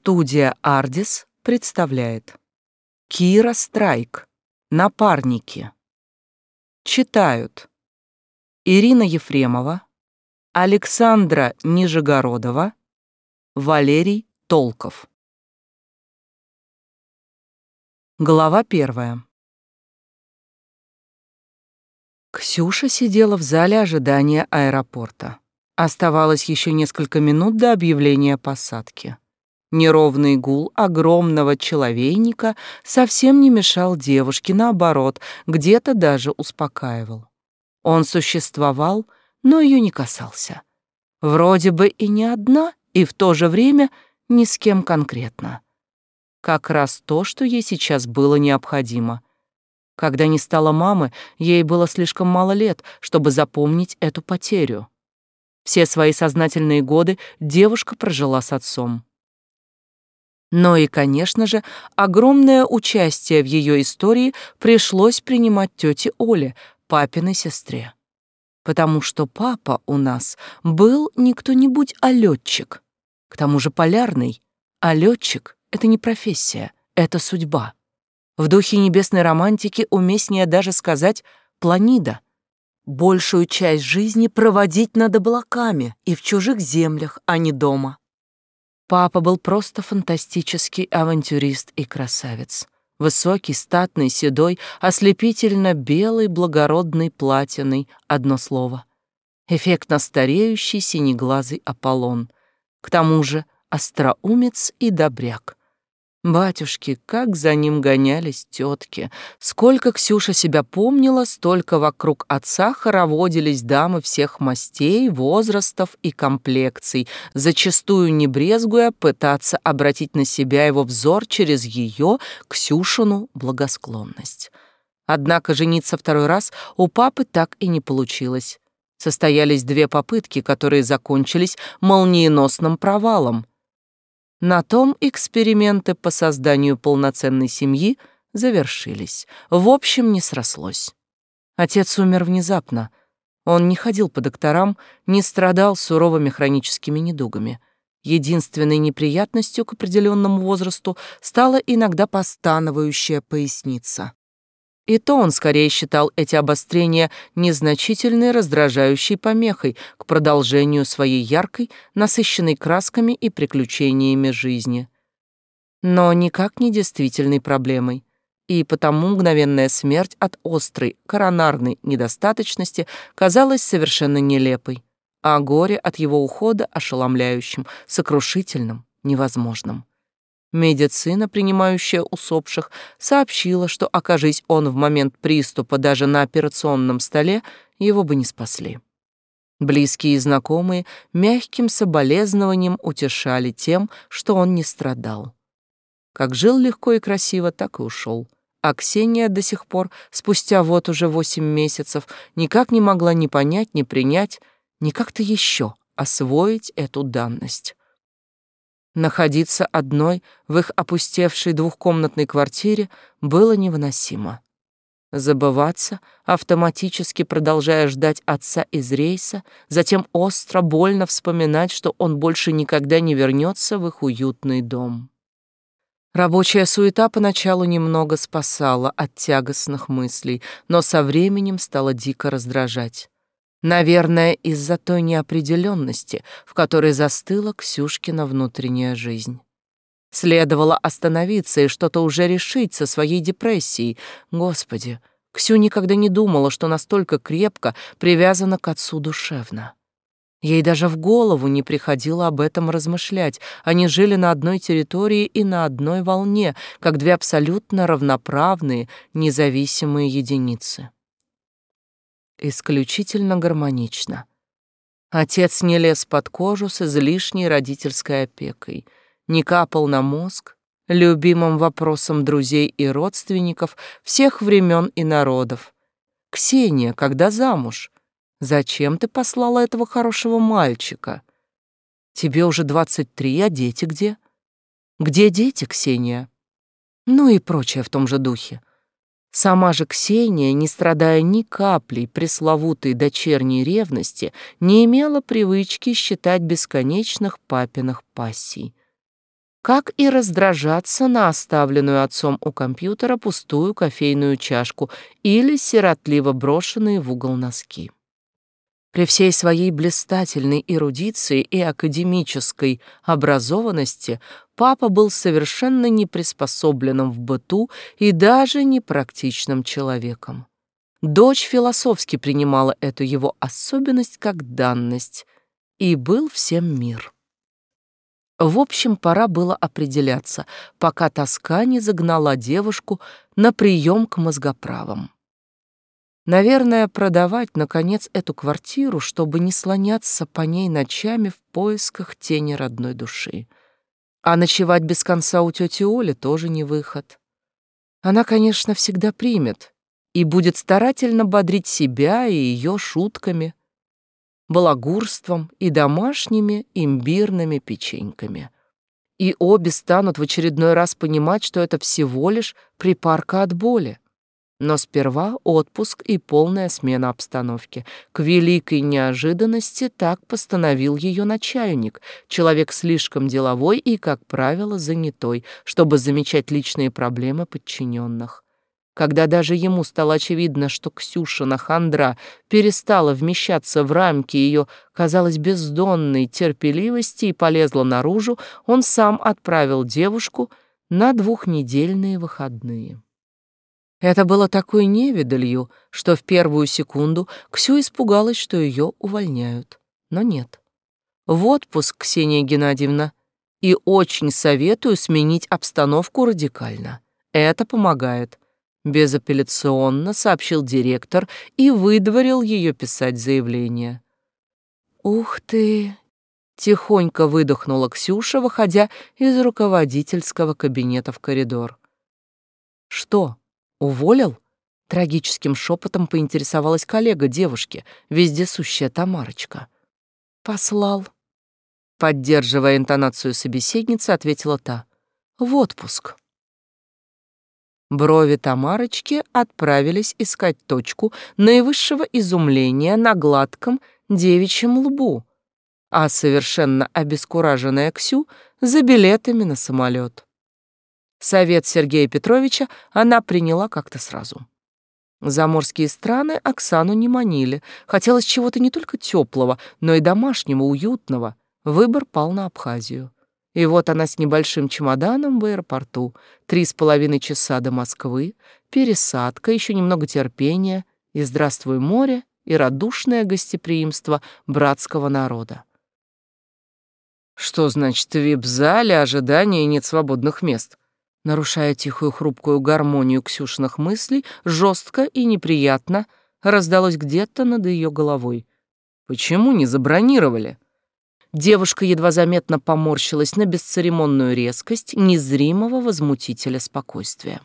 Студия «Ардис» представляет. Кира Страйк. Напарники Читают Ирина Ефремова Александра Нижегородова Валерий Толков. Глава первая. Ксюша сидела в зале ожидания аэропорта. Оставалось еще несколько минут до объявления посадки. Неровный гул огромного человейника совсем не мешал девушке, наоборот, где-то даже успокаивал. Он существовал, но ее не касался. Вроде бы и не одна, и в то же время ни с кем конкретно. Как раз то, что ей сейчас было необходимо. Когда не стало мамы, ей было слишком мало лет, чтобы запомнить эту потерю. Все свои сознательные годы девушка прожила с отцом. Но и, конечно же, огромное участие в ее истории пришлось принимать тете Оле, папиной сестре. Потому что папа у нас был не кто-нибудь, а летчик. К тому же полярный. А летчик — это не профессия, это судьба. В духе небесной романтики уместнее даже сказать «планида». Большую часть жизни проводить над облаками и в чужих землях, а не дома. Папа был просто фантастический авантюрист и красавец. Высокий, статный, седой, ослепительно белый, благородный, платиной, одно слово. Эффектно стареющий синеглазый Аполлон. К тому же остроумец и добряк. Батюшки, как за ним гонялись тетки. Сколько Ксюша себя помнила, столько вокруг отца хороводились дамы всех мастей, возрастов и комплекций, зачастую не брезгуя пытаться обратить на себя его взор через ее, Ксюшину, благосклонность. Однако жениться второй раз у папы так и не получилось. Состоялись две попытки, которые закончились молниеносным провалом. На том эксперименты по созданию полноценной семьи завершились. В общем, не срослось. Отец умер внезапно. Он не ходил по докторам, не страдал суровыми хроническими недугами. Единственной неприятностью к определенному возрасту стала иногда постановающая поясница. И то он скорее считал эти обострения незначительной раздражающей помехой к продолжению своей яркой, насыщенной красками и приключениями жизни. Но никак не действительной проблемой. И потому мгновенная смерть от острой коронарной недостаточности казалась совершенно нелепой, а горе от его ухода ошеломляющим, сокрушительным, невозможным. Медицина, принимающая усопших, сообщила, что, окажись он в момент приступа даже на операционном столе, его бы не спасли. Близкие и знакомые мягким соболезнованием утешали тем, что он не страдал. Как жил легко и красиво, так и ушел. А Ксения до сих пор, спустя вот уже восемь месяцев, никак не могла ни понять, ни принять, ни как-то еще освоить эту данность. Находиться одной в их опустевшей двухкомнатной квартире было невыносимо. Забываться, автоматически продолжая ждать отца из рейса, затем остро, больно вспоминать, что он больше никогда не вернется в их уютный дом. Рабочая суета поначалу немного спасала от тягостных мыслей, но со временем стала дико раздражать. Наверное, из-за той неопределенности, в которой застыла Ксюшкина внутренняя жизнь. Следовало остановиться и что-то уже решить со своей депрессией. Господи, Ксю никогда не думала, что настолько крепко привязана к отцу душевно. Ей даже в голову не приходило об этом размышлять. Они жили на одной территории и на одной волне, как две абсолютно равноправные, независимые единицы исключительно гармонично. Отец не лез под кожу с излишней родительской опекой, не капал на мозг, любимым вопросом друзей и родственников всех времен и народов. «Ксения, когда замуж? Зачем ты послала этого хорошего мальчика? Тебе уже двадцать три, а дети где? Где дети, Ксения?» Ну и прочее в том же духе. Сама же Ксения, не страдая ни каплей пресловутой дочерней ревности, не имела привычки считать бесконечных папиных пассий. как и раздражаться на оставленную отцом у компьютера пустую кофейную чашку или сиротливо брошенные в угол носки. При всей своей блистательной эрудиции и академической образованности папа был совершенно неприспособленным в быту и даже непрактичным человеком. Дочь философски принимала эту его особенность как данность, и был всем мир. В общем, пора было определяться, пока тоска не загнала девушку на прием к мозгоправам. Наверное, продавать, наконец, эту квартиру, чтобы не слоняться по ней ночами в поисках тени родной души. А ночевать без конца у тети Оли тоже не выход. Она, конечно, всегда примет и будет старательно бодрить себя и ее шутками, балагурством и домашними имбирными печеньками. И обе станут в очередной раз понимать, что это всего лишь припарка от боли. Но сперва отпуск и полная смена обстановки. К великой неожиданности так постановил ее начальник, человек слишком деловой и, как правило, занятой, чтобы замечать личные проблемы подчиненных. Когда даже ему стало очевидно, что Ксюшина хандра перестала вмещаться в рамки ее, казалось, бездонной терпеливости и полезла наружу, он сам отправил девушку на двухнедельные выходные. Это было такой невидалью, что в первую секунду Ксю испугалась, что ее увольняют. Но нет. В отпуск, Ксения Геннадьевна, и очень советую сменить обстановку радикально. Это помогает. Безапелляционно сообщил директор и выдворил ее писать заявление. «Ух ты!» — тихонько выдохнула Ксюша, выходя из руководительского кабинета в коридор. «Что?» «Уволил?» — трагическим шепотом поинтересовалась коллега девушки, вездесущая Тамарочка. «Послал». Поддерживая интонацию собеседницы, ответила та. «В отпуск». Брови Тамарочки отправились искать точку наивысшего изумления на гладком девичьем лбу, а совершенно обескураженная Ксю за билетами на самолет. Совет Сергея Петровича она приняла как-то сразу. Заморские страны Оксану не манили. Хотелось чего-то не только теплого, но и домашнего, уютного. Выбор пал на Абхазию. И вот она с небольшим чемоданом в аэропорту. Три с половиной часа до Москвы, пересадка, еще немного терпения, и здравствуй море, и радушное гостеприимство братского народа. Что значит в вип-зале ожидания и нет свободных мест? Нарушая тихую хрупкую гармонию Ксюшиных мыслей, жестко и неприятно раздалось где-то над ее головой. «Почему не забронировали?» Девушка едва заметно поморщилась на бесцеремонную резкость незримого возмутителя спокойствия.